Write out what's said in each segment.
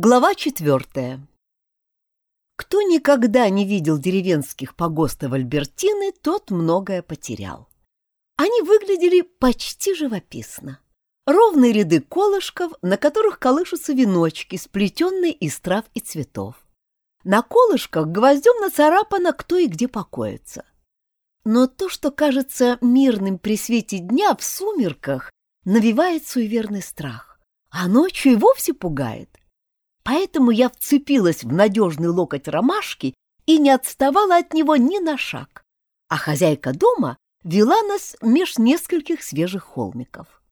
Глава четвертая. Кто никогда не видел деревенских погостов Альбертины, тот многое потерял. Они выглядели почти живописно. Ровные ряды колышков, на которых колышутся веночки, сплетенные из трав и цветов. На колышках гвоздем нацарапано, кто и где покоится. Но то, что кажется мирным при свете дня в сумерках, навевает суеверный страх, а ночью и вовсе пугает. Поэтому я вцепилась в надежный локоть ромашки и не отставала от него ни на шаг, а хозяйка дома вела нас меж нескольких свежих холмиков.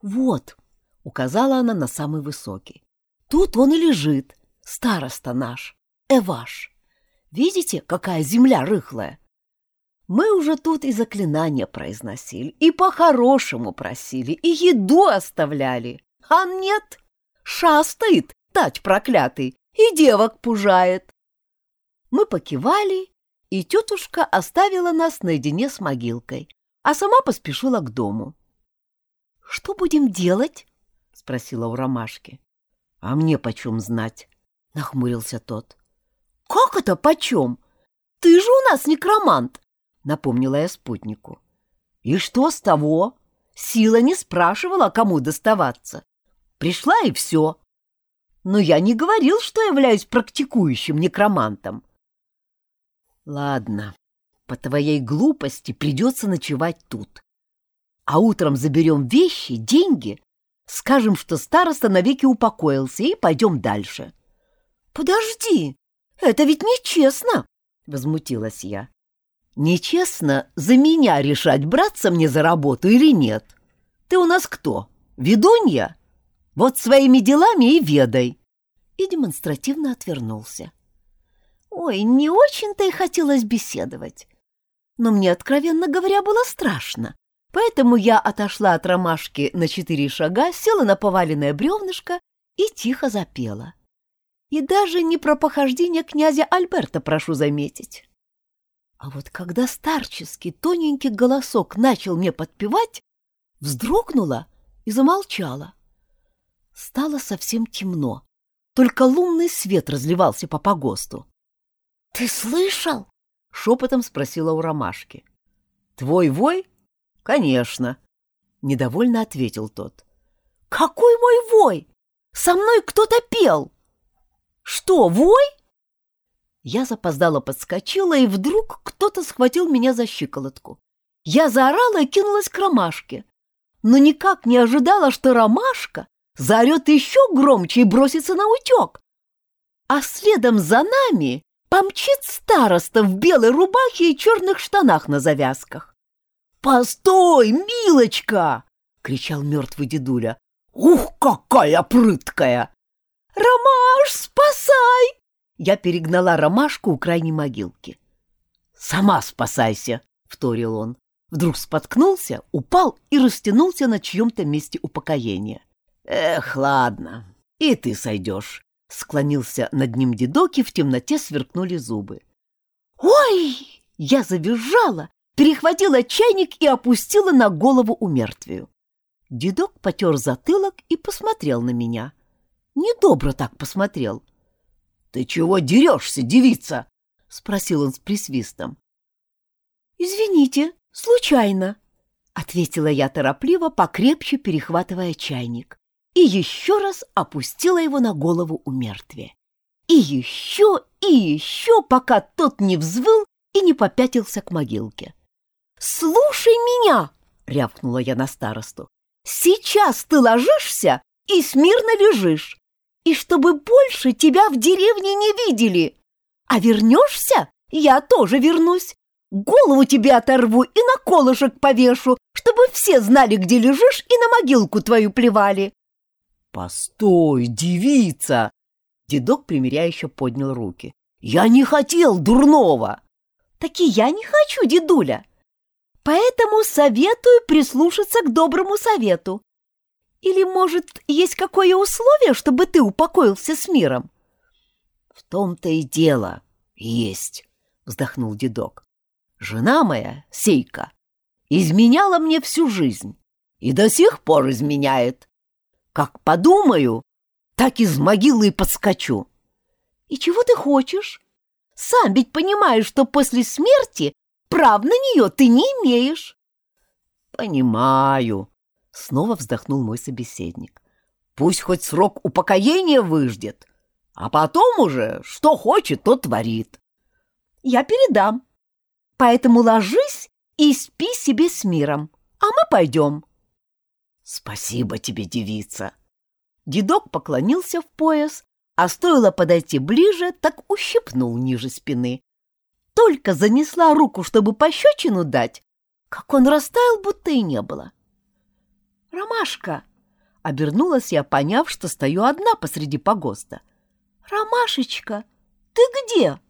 «Вот», — указала она на самый высокий, — «тут он и лежит, староста наш, Эваш. Видите, какая земля рыхлая?» Мы уже тут и заклинания произносили, и по-хорошему просили, и еду оставляли. А нет, шастает тать проклятый, и девок пужает. Мы покивали, и тетушка оставила нас наедине с могилкой, а сама поспешила к дому. — Что будем делать? — спросила у ромашки. — А мне почем знать? — нахмурился тот. — Как это почем? Ты же у нас некромант! — напомнила я спутнику. — И что с того? Сила не спрашивала, кому доставаться. Пришла и все. Но я не говорил, что являюсь практикующим некромантом. Ладно, по твоей глупости придется ночевать тут. А утром заберем вещи, деньги, скажем, что староста навеки упокоился, и пойдем дальше. — Подожди, это ведь нечестно, — возмутилась я. — Нечестно за меня решать, браться мне за работу или нет. Ты у нас кто, ведунья? Вот своими делами и ведай. И демонстративно отвернулся. Ой, не очень-то и хотелось беседовать. Но мне, откровенно говоря, было страшно. Поэтому я отошла от ромашки на четыре шага, села на поваленное бревнышко и тихо запела. И даже не про похождение князя Альберта прошу заметить. А вот когда старческий тоненький голосок начал мне подпевать, вздрогнула и замолчала. Стало совсем темно, только лунный свет разливался по погосту. — Ты слышал? — шепотом спросила у ромашки. — Твой вой? — Конечно, — недовольно ответил тот. — Какой мой вой? Со мной кто-то пел! — Что, вой? Я запоздала подскочила, и вдруг кто-то схватил меня за щиколотку. Я заорала и кинулась к ромашке, но никак не ожидала, что ромашка заорет еще громче и бросится на утек. А следом за нами помчит староста в белой рубахе и черных штанах на завязках. «Постой, милочка!» — кричал мертвый дедуля. «Ух, какая прыткая!» «Ромаш, спасай!» Я перегнала ромашку у крайней могилки. «Сама спасайся!» — вторил он. Вдруг споткнулся, упал и растянулся на чьем-то месте упокоения. «Эх, ладно, и ты сойдешь», — склонился над ним дедок, и в темноте сверкнули зубы. «Ой!» — я завизжала, перехватила чайник и опустила на голову умертвию. Дедок потер затылок и посмотрел на меня. Недобро так посмотрел. «Ты чего дерешься, девица?» — спросил он с присвистом. «Извините, случайно», — ответила я торопливо, покрепче перехватывая чайник и еще раз опустила его на голову у мертвия. И еще, и еще, пока тот не взвыл и не попятился к могилке. «Слушай меня!» — рявкнула я на старосту. «Сейчас ты ложишься и смирно лежишь, и чтобы больше тебя в деревне не видели. А вернешься, я тоже вернусь. Голову тебе оторву и на колышек повешу, чтобы все знали, где лежишь, и на могилку твою плевали. «Постой, девица!» Дедок примиряюще поднял руки. «Я не хотел дурного!» «Так и я не хочу, дедуля! Поэтому советую прислушаться к доброму совету. Или, может, есть какое условие, чтобы ты упокоился с миром?» «В том-то и дело есть», — вздохнул дедок. «Жена моя, Сейка, изменяла мне всю жизнь и до сих пор изменяет. Как подумаю, так из могилы и подскочу. И чего ты хочешь? Сам ведь понимаешь, что после смерти прав на нее ты не имеешь. Понимаю, снова вздохнул мой собеседник. Пусть хоть срок упокоения выждет, а потом уже что хочет, то творит. Я передам. Поэтому ложись и спи себе с миром, а мы пойдем. Спасибо тебе, девица. Дедок поклонился в пояс, а стоило подойти ближе, так ущипнул ниже спины. Только занесла руку, чтобы пощечину дать, как он растаял, будто и не было. «Ромашка!» — обернулась я, поняв, что стою одна посреди погоста. «Ромашечка, ты где?»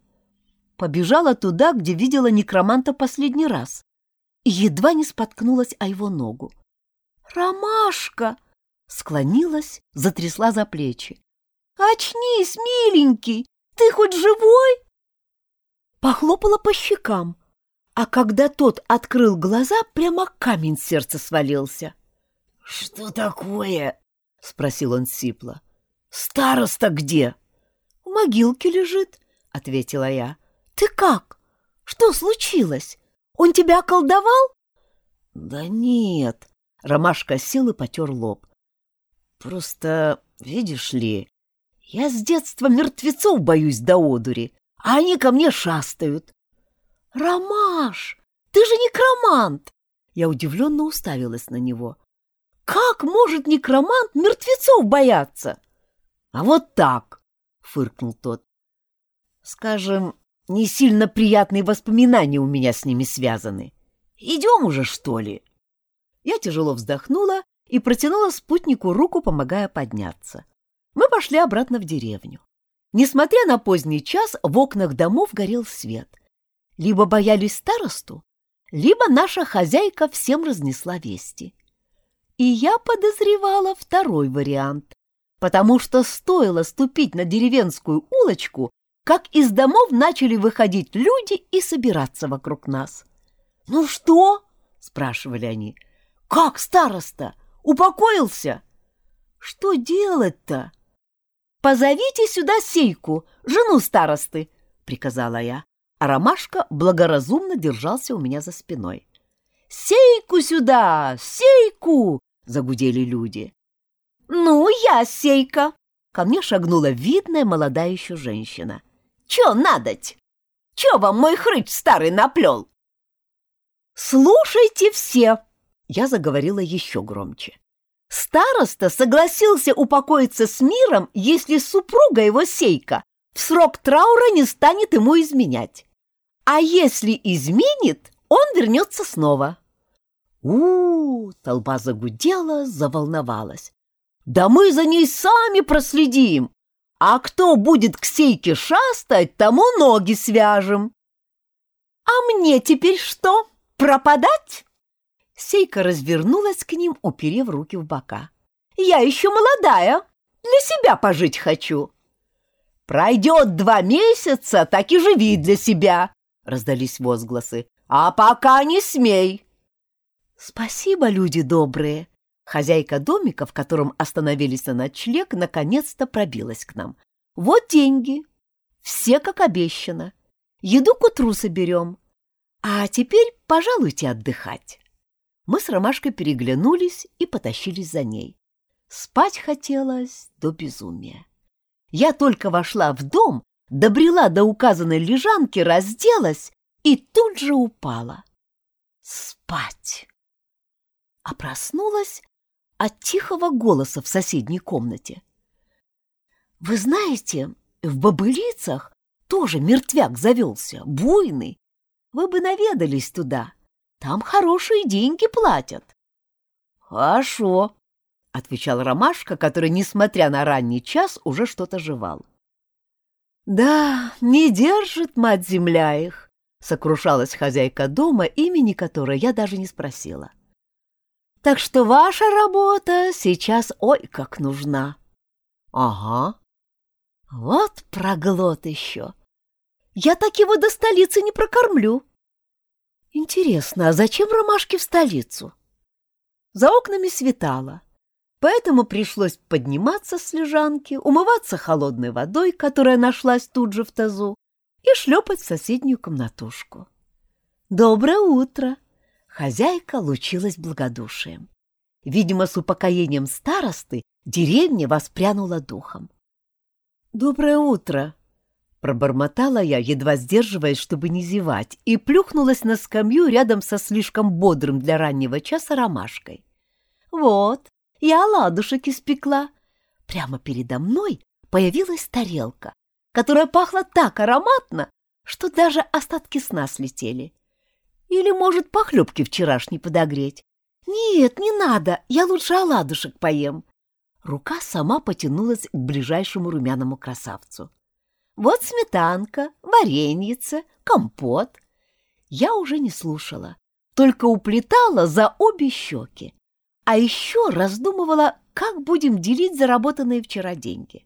Побежала туда, где видела некроманта последний раз, и едва не споткнулась о его ногу. «Ромашка!» — склонилась, затрясла за плечи. «Очнись, миленький! Ты хоть живой?» Похлопала по щекам, а когда тот открыл глаза, прямо камень с сердца свалился. «Что такое?» — спросил он сипло. «Староста где?» «В могилке лежит», — ответила я. «Ты как? Что случилось? Он тебя околдовал?» «Да нет», — Ромашка сел и потер лоб. «Просто, видишь ли, я с детства мертвецов боюсь до одури, а они ко мне шастают. Ромаш, ты же некромант! Я удивленно уставилась на него. Как может некромант мертвецов бояться? А вот так, фыркнул тот. Скажем, не сильно приятные воспоминания у меня с ними связаны. Идем уже, что ли? Я тяжело вздохнула и протянула спутнику руку, помогая подняться мы пошли обратно в деревню. Несмотря на поздний час, в окнах домов горел свет. Либо боялись старосту, либо наша хозяйка всем разнесла вести. И я подозревала второй вариант, потому что стоило ступить на деревенскую улочку, как из домов начали выходить люди и собираться вокруг нас. «Ну что?» — спрашивали они. «Как староста? Упокоился?» «Что делать-то?» «Позовите сюда Сейку, жену старосты», — приказала я, а Ромашка благоразумно держался у меня за спиной. «Сейку сюда! Сейку!» — загудели люди. «Ну, я Сейка!» — ко мне шагнула видная молодая еще женщина. «Че надоть? Че вам мой хрыч старый наплел?» «Слушайте все!» — я заговорила еще громче. Староста согласился упокоиться с миром, если супруга его Сейка в срок траура не станет ему изменять. А если изменит, он вернется снова. у, -у, -у толпа загудела, заволновалась. Да мы за ней сами проследим. А кто будет к Сейке шастать, тому ноги свяжем. А мне теперь что, пропадать? Сейка развернулась к ним, уперев руки в бока. «Я еще молодая, для себя пожить хочу». «Пройдет два месяца, так и живи для себя», — раздались возгласы. «А пока не смей». «Спасибо, люди добрые». Хозяйка домика, в котором остановились на ночлег, наконец-то пробилась к нам. «Вот деньги. Все, как обещано. Еду к утру соберем. А теперь пожалуйте отдыхать». Мы с Ромашкой переглянулись и потащились за ней. Спать хотелось до безумия. Я только вошла в дом, добрела до указанной лежанки, разделась и тут же упала. Спать! А проснулась от тихого голоса в соседней комнате. Вы знаете, в Бобылицах тоже мертвяк завелся, буйный. Вы бы наведались туда. Там хорошие деньги платят. Хорошо, отвечал Ромашка, который, несмотря на ранний час, уже что-то жевал. Да, не держит мать-земля их, сокрушалась хозяйка дома, имени которой я даже не спросила. Так что ваша работа сейчас ой как нужна. Ага. Вот проглот еще. Я так его до столицы не прокормлю. Интересно, а зачем ромашки в столицу? За окнами светало. Поэтому пришлось подниматься с лежанки, умываться холодной водой, которая нашлась тут же в тазу, и шлепать в соседнюю комнатушку. «Доброе утро!» Хозяйка лучилась благодушием. Видимо, с упокоением старосты деревня воспрянула духом. «Доброе утро!» Пробормотала я, едва сдерживаясь, чтобы не зевать, и плюхнулась на скамью рядом со слишком бодрым для раннего часа ромашкой. «Вот, я оладушек испекла». Прямо передо мной появилась тарелка, которая пахла так ароматно, что даже остатки сна слетели. Или, может, похлебки вчерашней подогреть? Нет, не надо, я лучше оладушек поем. Рука сама потянулась к ближайшему румяному красавцу. Вот сметанка, вареньице, компот. Я уже не слушала, только уплетала за обе щеки. А еще раздумывала, как будем делить заработанные вчера деньги.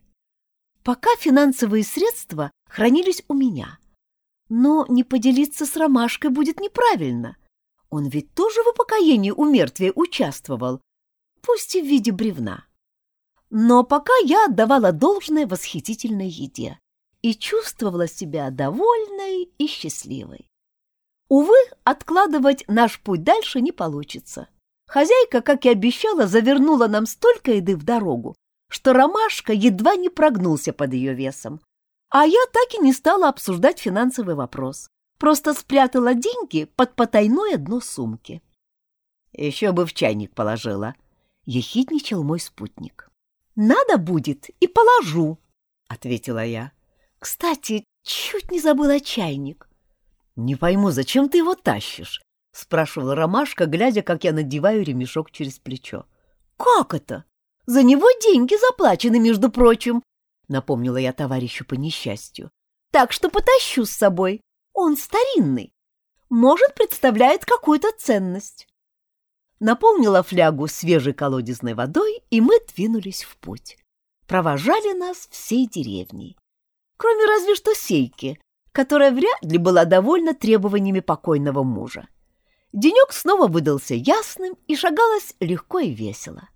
Пока финансовые средства хранились у меня. Но не поделиться с Ромашкой будет неправильно. Он ведь тоже в упокоении у мертвия участвовал, пусть и в виде бревна. Но пока я отдавала должное восхитительной еде и чувствовала себя довольной и счастливой. Увы, откладывать наш путь дальше не получится. Хозяйка, как и обещала, завернула нам столько еды в дорогу, что ромашка едва не прогнулся под ее весом. А я так и не стала обсуждать финансовый вопрос, просто спрятала деньги под потайное дно сумки. «Еще бы в чайник положила», — ехидничал мой спутник. «Надо будет и положу», — ответила я. Кстати, чуть не забыла чайник. Не пойму, зачем ты его тащишь? спрашивала Ромашка, глядя, как я надеваю ремешок через плечо. Как это? За него деньги заплачены, между прочим, напомнила я товарищу по несчастью. Так что потащу с собой. Он старинный. Может, представляет какую-то ценность. Наполнила флягу свежей колодезной водой, и мы двинулись в путь. Провожали нас всей деревней кроме разве что Сейки, которая вряд ли была довольна требованиями покойного мужа. Денек снова выдался ясным и шагалось легко и весело.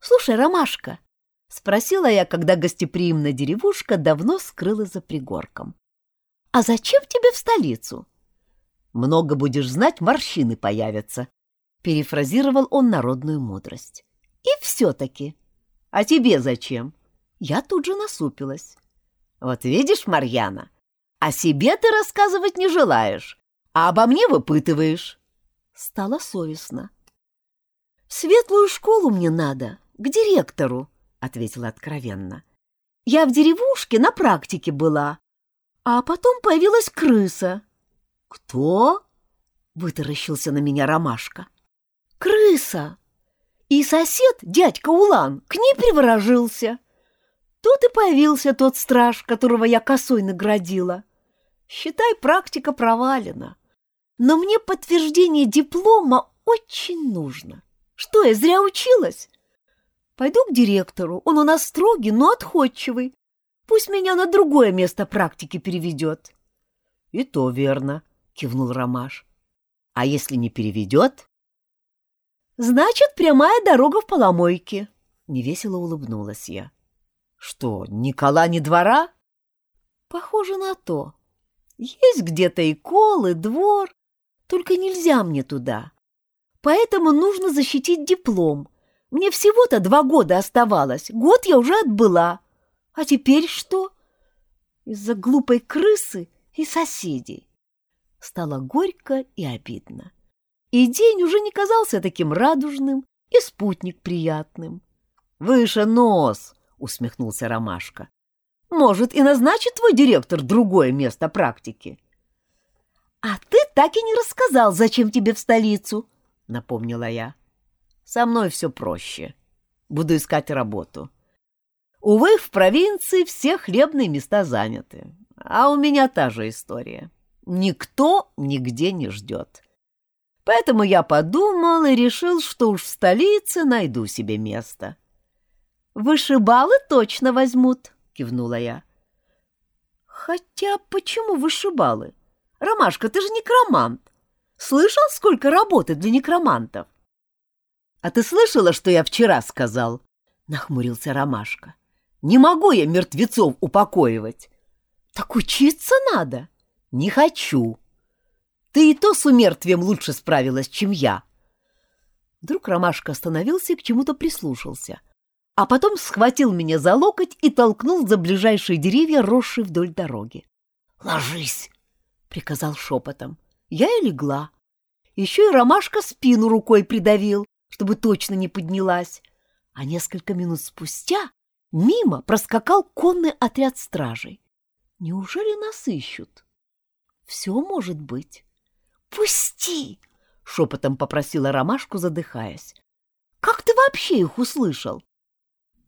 «Слушай, Ромашка», — спросила я, когда гостеприимная деревушка давно скрылась за пригорком, «а зачем тебе в столицу?» «Много будешь знать, морщины появятся», — перефразировал он народную мудрость. «И все-таки. А тебе зачем?» Я тут же насупилась. Вот видишь, Марьяна, о себе ты рассказывать не желаешь, а обо мне выпытываешь. Стало совестно. В светлую школу мне надо, к директору, ответила откровенно. Я в деревушке на практике была, а потом появилась крыса. Кто? Вытаращился на меня ромашка. Крыса. И сосед, дядька Улан, к ней приворожился. Тут и появился тот страж, которого я косой наградила. Считай, практика провалена. Но мне подтверждение диплома очень нужно. Что, я зря училась? Пойду к директору, он у нас строгий, но отходчивый. Пусть меня на другое место практики переведет. — И то верно, — кивнул Ромаш. — А если не переведет? — Значит, прямая дорога в поломойке, — невесело улыбнулась я. Что, Никола не двора? Похоже на то. Есть где-то и кол, и двор, только нельзя мне туда. Поэтому нужно защитить диплом. Мне всего-то два года оставалось, год я уже отбыла. А теперь что? Из-за глупой крысы и соседей. Стало горько и обидно. И день уже не казался таким радужным, и спутник приятным. «Выше нос!» Усмехнулся Ромашка. Может, и назначит твой директор другое место практики. А ты так и не рассказал, зачем тебе в столицу, напомнила я. Со мной все проще. Буду искать работу. Увы, в провинции все хлебные места заняты. А у меня та же история. Никто нигде не ждет. Поэтому я подумал и решил, что уж в столице найду себе место. «Вышибалы точно возьмут», — кивнула я. «Хотя почему вышибалы? Ромашка, ты же некромант. Слышал, сколько работы для некромантов?» А ты слышала, что я вчера сказал? Нахмурился Ромашка. Не могу я мертвецов упокоивать. Так учиться надо. Не хочу. Ты и то с умертвием лучше справилась, чем я. Вдруг Ромашка остановился и к чему-то прислушался, а потом схватил меня за локоть и толкнул за ближайшие деревья, росшие вдоль дороги. «Ложись!» — приказал шепотом. Я и легла. Еще и Ромашка спину рукой придавил, чтобы точно не поднялась. А несколько минут спустя мимо проскакал конный отряд стражей. Неужели нас ищут? Все может быть. «Пусти!» — шепотом попросила Ромашку, задыхаясь. «Как ты вообще их услышал?»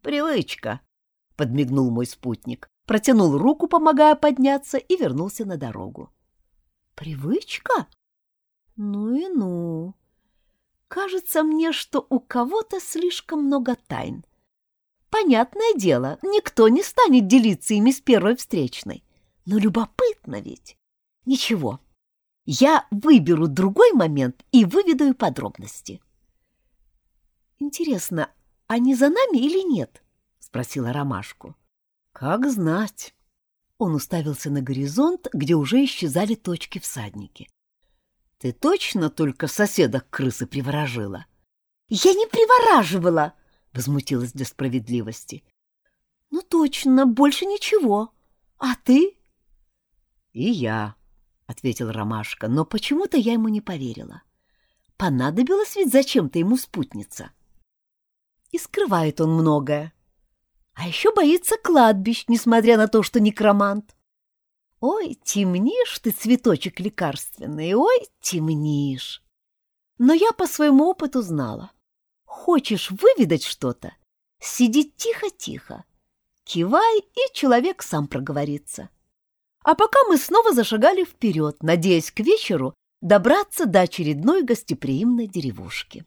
«Привычка», — подмигнул мой спутник, протянул руку, помогая подняться, и вернулся на дорогу. «Привычка? Ну и ну. Кажется мне, что у кого-то слишком много тайн. Понятное дело, никто не станет делиться ими с первой встречной. Но любопытно ведь. Ничего, я выберу другой момент и выведу подробности. Интересно, они за нами или нет? Спросила Ромашку. Как знать. Он уставился на горизонт, где уже исчезали точки всадники. Ты точно только соседок крысы приворожила? Я не привораживала, возмутилась для справедливости. Ну точно, больше ничего. А ты? И я, — ответил Ромашка, но почему-то я ему не поверила. Понадобилось ведь зачем-то ему спутница. И скрывает он многое. А еще боится кладбищ, несмотря на то, что некромант. Ой, темнишь ты, цветочек лекарственный, ой, темнишь. Но я по своему опыту знала. Хочешь выведать что-то? Сиди тихо-тихо. Кивай, и человек сам проговорится. А пока мы снова зашагали вперед, надеясь к вечеру добраться до очередной гостеприимной деревушки.